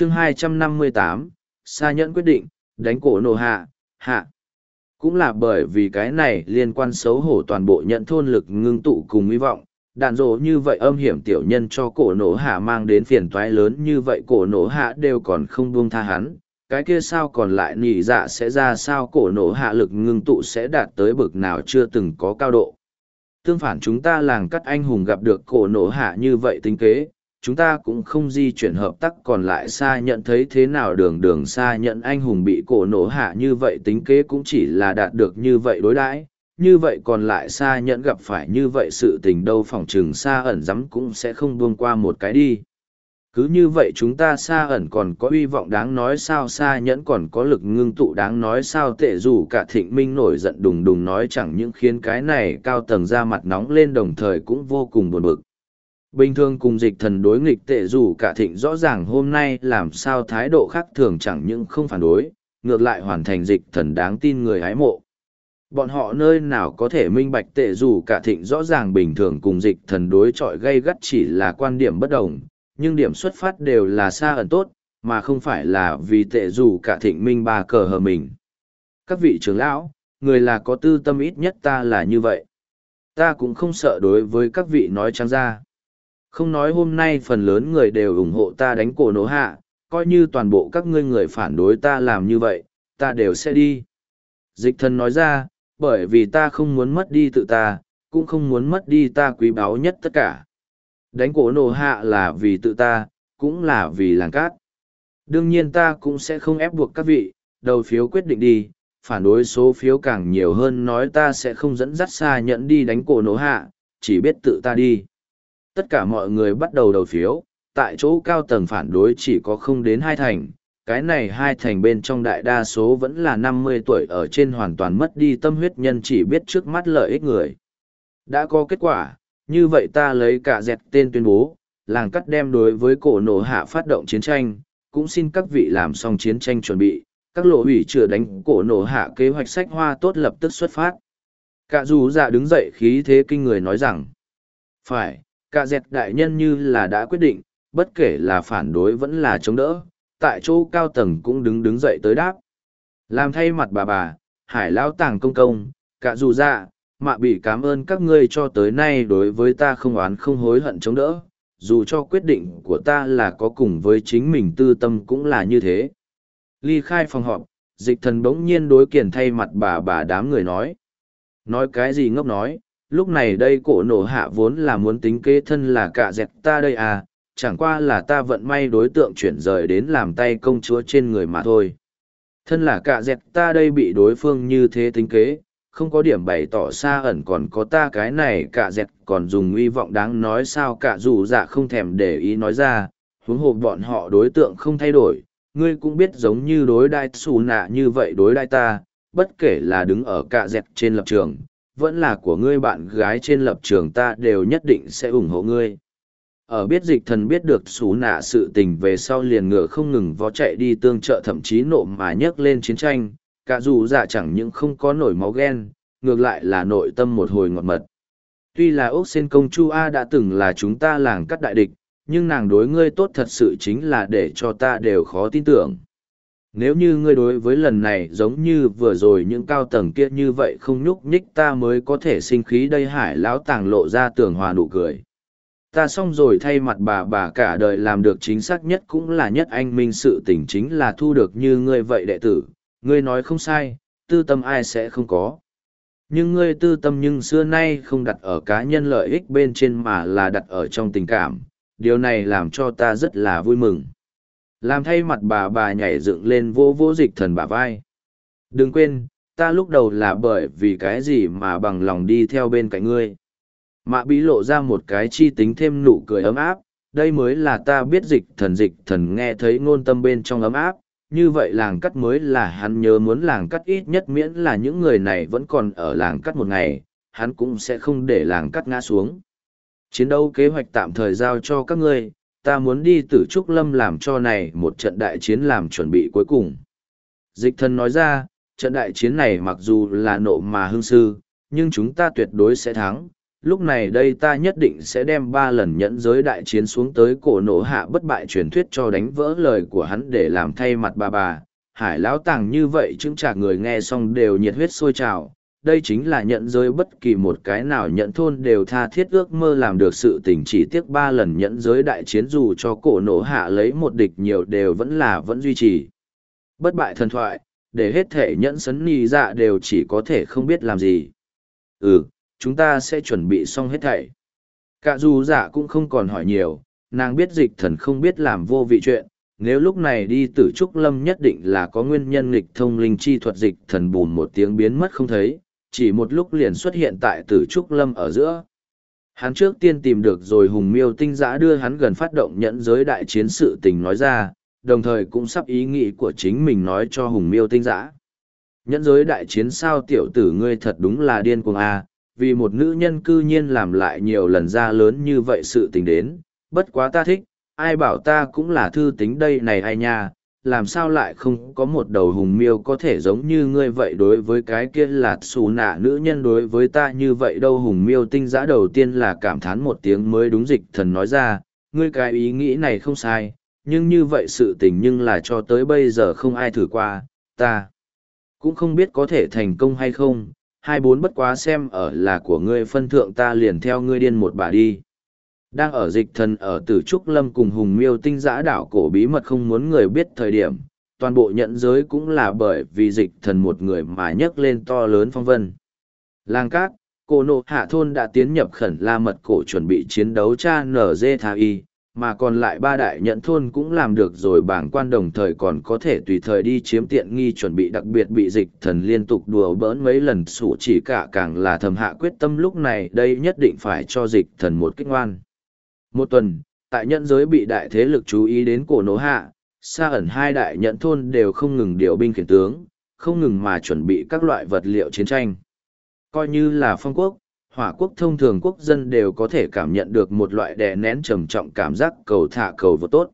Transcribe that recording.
chương 258, Sa nhẫn quyết định, đánh cổ nổ hạ, hạ. Cũng là bởi vì cái này liên quan xấu hổ toàn bộ nhận thôn lực ngưng tụ cùng hy vọng, đạn dỗ như vậy âm hiểm tiểu nhân cho cổ nổ hạ mang đến phiền toái lớn như vậy cổ nổ hạ đều còn không buông tha hắn cái kia sao còn lại nỉ dạ sẽ ra sao cổ nổ hạ lực ngưng tụ sẽ đạt tới bực nào chưa từng có cao độ tương phản chúng ta làng cắt anh hùng gặp được cổ nổ hạ như vậy tính kế chúng ta cũng không di chuyển hợp tác còn lại xa nhận thấy thế nào đường đường xa nhận anh hùng bị cổ nổ hạ như vậy tính kế cũng chỉ là đạt được như vậy đối đãi. Như vậy còn lại xa nhẫn gặp phải như vậy sự tình đâu phỏng chừng xa ẩn rắm cũng sẽ không buông qua một cái đi. Cứ như vậy chúng ta xa ẩn còn có hy vọng đáng nói sao xa nhẫn còn có lực ngưng tụ đáng nói sao tệ dù cả thịnh minh nổi giận đùng đùng nói chẳng những khiến cái này cao tầng ra mặt nóng lên đồng thời cũng vô cùng buồn bực bình thường cùng dịch thần đối nghịch tệ dù cả thịnh rõ ràng hôm nay làm sao thái độ khác thường chẳng những không phản đối, ngược lại hoàn thành dịch thần đáng tin người hái mộ. Bọn họ nơi nào có thể minh bạch tệ dù cả thịnh rõ ràng bình thường cùng dịch thần đối chọi gây gắt chỉ là quan điểm bất đồng, nhưng điểm xuất phát đều là xa ẩn tốt, mà không phải là vì tệ dù cả thịnh minh ba cờ hờ mình. Các vị trưởng lão, người là có tư tâm ít nhất ta là như vậy. Ta cũng không sợ đối với các vị nói trắng ra không nói hôm nay phần lớn người đều ủng hộ ta đánh cổ nổ hạ coi như toàn bộ các ngươi người phản đối ta làm như vậy ta đều sẽ đi dịch thần nói ra bởi vì ta không muốn mất đi tự ta, cũng không muốn mất đi ta quý báu nhất tất cả. Đánh cổ nổ hạ là vì tự ta, cũng là vì làng cát. Đương nhiên ta cũng sẽ không ép buộc các vị, đầu phiếu quyết định đi, phản đối số phiếu càng nhiều hơn nói ta sẽ không dẫn dắt xa nhẫn đi đánh cổ nổ hạ, chỉ biết tự ta đi. Tất cả mọi người bắt đầu đầu phiếu, tại chỗ cao tầng phản đối chỉ có không đến hai thành, cái này hai thành bên trong đại đa số vẫn là năm mươi tuổi ở trên hoàn toàn mất đi tâm huyết nhân chỉ biết trước mắt lợi ích người. Đã có kết quả, như vậy ta lấy cả dẹt tên tuyên bố, làng cắt đem đối với cổ nổ hạ phát động chiến tranh, cũng xin các vị làm xong chiến tranh chuẩn bị, các lộ ủy chưa đánh cổ nổ hạ kế hoạch sách hoa tốt lập tức xuất phát. Cả dù dạ đứng dậy khí thế kinh người nói rằng, phải, cả dẹt đại nhân như là đã quyết định, bất kể là phản đối vẫn là chống đỡ, tại chỗ cao tầng cũng đứng đứng dậy tới đáp. Làm thay mặt bà bà, hải lão tàng công công, cả dù dạ, mạ bị cảm ơn các ngươi cho tới nay đối với ta không oán không hối hận chống đỡ, dù cho quyết định của ta là có cùng với chính mình tư tâm cũng là như thế. Ly khai phòng họp, dịch thần bỗng nhiên đối kiển thay mặt bà bà đám người nói. Nói cái gì ngốc nói, lúc này đây cổ nổ hạ vốn là muốn tính kế thân là cả dẹt ta đây à, chẳng qua là ta vận may đối tượng chuyển rời đến làm tay công chúa trên người mà thôi. Thân là cả dẹt ta đây bị đối phương như thế tính kế, không có điểm bày tỏ xa ẩn còn có ta cái này cả dẹt còn dùng uy vọng đáng nói sao cả dù dạ không thèm để ý nói ra, huống hồ bọn họ đối tượng không thay đổi, ngươi cũng biết giống như đối đai xù nạ như vậy đối đai ta, bất kể là đứng ở cả dẹt trên lập trường, vẫn là của ngươi bạn gái trên lập trường ta đều nhất định sẽ ủng hộ ngươi. Ở biết dịch thần biết được xú nạ sự tình về sau liền ngựa không ngừng vó chạy đi tương trợ thậm chí nộ mà nhấc lên chiến tranh, cả dù dạ chẳng những không có nổi máu ghen, ngược lại là nội tâm một hồi ngọt mật. Tuy là ốc sen công chu a đã từng là chúng ta làng cắt đại địch, nhưng nàng đối ngươi tốt thật sự chính là để cho ta đều khó tin tưởng nếu như ngươi đối với lần này giống như vừa rồi những cao tầng kia như vậy không nhúc nhích ta mới có thể sinh khí đây hải lão tàng lộ ra tường hòa nụ cười. Ta xong rồi thay mặt bà bà cả đời làm được chính xác nhất cũng là nhất anh minh sự tỉnh chính là thu được như ngươi vậy đệ tử. Ngươi nói không sai, tư tâm ai sẽ không có. Nhưng ngươi tư tâm nhưng xưa nay không đặt ở cá nhân lợi ích bên trên mà là đặt ở trong tình cảm. Điều này làm cho ta rất là vui mừng làm thay mặt bà bà nhảy dựng lên vô vô dịch thần bà vai. Đừng quên ta lúc đầu là bởi vì cái gì mà bằng lòng đi theo bên cạnh ngươi. Mạ bí lộ ra một cái chi tính thêm nụ cười ấm áp, đây mới là ta biết dịch thần dịch thần nghe thấy ngôn tâm bên trong ấm áp, như vậy làng cắt mới là hắn nhớ muốn làng cắt ít nhất miễn là những người này vẫn còn ở làng cắt một ngày, hắn cũng sẽ không để làng cắt ngã xuống. Chiến đấu kế hoạch tạm thời giao cho các ngươi, ta muốn đi tử trúc lâm làm cho này một trận đại chiến làm chuẩn bị cuối cùng. Dịch thần nói ra, trận đại chiến này mặc dù là nộ mà hương sư, nhưng chúng ta tuyệt đối sẽ thắng, lúc này đây ta nhất định sẽ đem ba lần nhẫn giới đại chiến xuống tới cổ nổ hạ bất bại truyền thuyết cho đánh vỡ lời của hắn để làm thay mặt bà bà. Hải lão tàng như vậy chứng trả người nghe xong đều nhiệt huyết sôi trào. Đây chính là nhận giới bất kỳ một cái nào nhận thôn đều tha thiết ước mơ làm được sự tình chỉ tiếc ba lần nhận giới đại chiến dù cho cổ nổ hạ lấy một địch nhiều đều vẫn là vẫn duy trì. Bất bại thần thoại, để hết thể nhẫn sấn nì dạ đều chỉ có thể không biết làm gì. Ừ, chúng ta sẽ chuẩn bị xong hết thảy. Cả dù dạ cũng không còn hỏi nhiều, nàng biết dịch thần không biết làm vô vị chuyện, nếu lúc này đi tử trúc lâm nhất định là có nguyên nhân nghịch thông linh chi thuật dịch thần bùn một tiếng biến mất không thấy, chỉ một lúc liền xuất hiện tại tử trúc lâm ở giữa. Hắn trước tiên tìm được rồi hùng miêu tinh giã đưa hắn gần phát động nhẫn giới đại chiến sự tình nói ra, đồng thời cũng sắp ý nghĩ của chính mình nói cho hùng miêu tinh giã. Nhẫn giới đại chiến sao tiểu tử ngươi thật đúng là điên cuồng a vì một nữ nhân cư nhiên làm lại nhiều lần ra lớn như vậy sự tình đến, bất quá ta thích, ai bảo ta cũng là thư tính đây này ai nha, làm sao lại không có một đầu hùng miêu có thể giống như ngươi vậy đối với cái kia là xù nạ nữ nhân đối với ta như vậy đâu hùng miêu tinh giã đầu tiên là cảm thán một tiếng mới đúng dịch thần nói ra, ngươi cái ý nghĩ này không sai, nhưng như vậy sự tình nhưng là cho tới bây giờ không ai thử qua, ta cũng không biết có thể thành công hay không, hai bốn bất quá xem ở là của ngươi phân thượng ta liền theo ngươi điên một bà đi. Đang ở dịch thần ở tử trúc lâm cùng hùng miêu tinh giã đảo cổ bí mật không muốn người biết thời điểm, toàn bộ nhận giới cũng là bởi vì dịch thần một người mà nhấc lên to lớn phong vân. Lang cát, cổ nộ hạ thôn đã tiến nhập khẩn la mật cổ chuẩn bị chiến đấu cha nở dê thà y, mà còn lại ba đại nhận thôn cũng làm được rồi bảng quan đồng thời còn có thể tùy thời đi chiếm tiện nghi chuẩn bị đặc biệt bị dịch thần liên tục đùa bỡn mấy lần sủ chỉ cả càng là thầm hạ quyết tâm lúc này đây nhất định phải cho dịch thần một kích ngoan. Một tuần, tại nhận giới bị đại thế lực chú ý đến cổ nổ hạ, xa ẩn hai đại nhận thôn đều không ngừng điều binh khiển tướng, không ngừng mà chuẩn bị các loại vật liệu chiến tranh. Coi như là phong quốc, hỏa quốc thông thường quốc dân đều có thể cảm nhận được một loại đè nén trầm trọng cảm giác cầu thả cầu vô tốt.